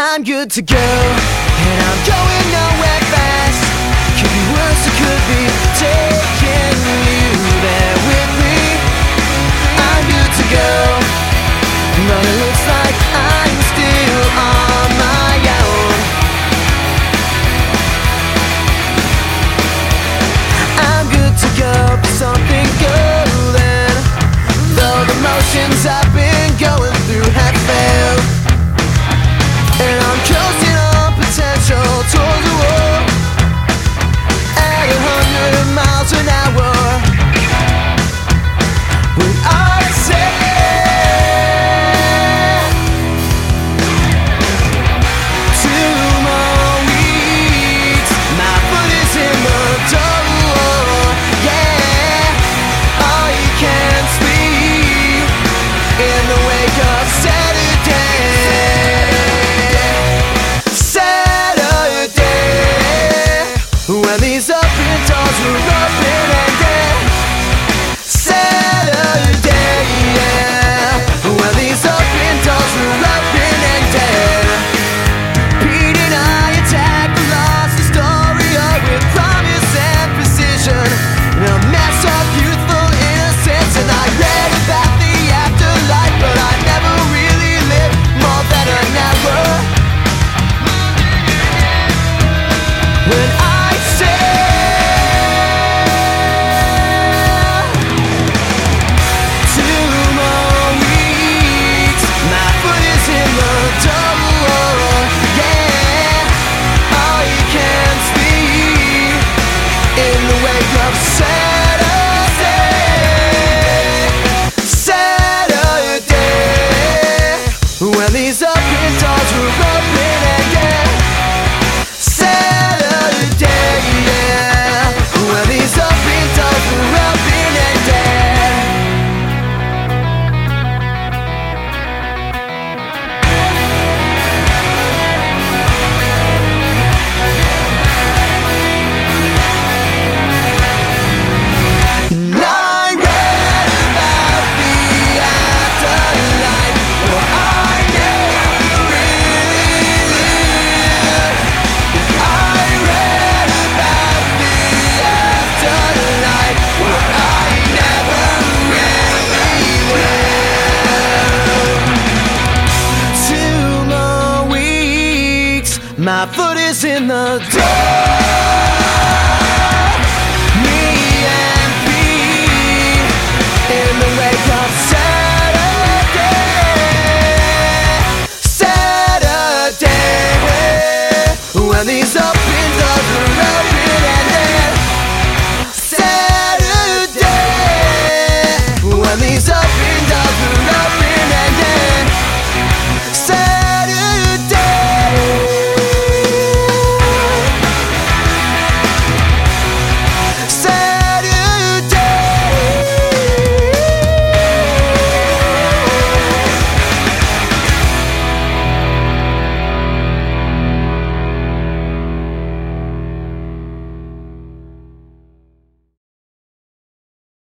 I'm good to go, and I'm going nowhere fast. Could be worse, it could be. Dead. My foot is in the door.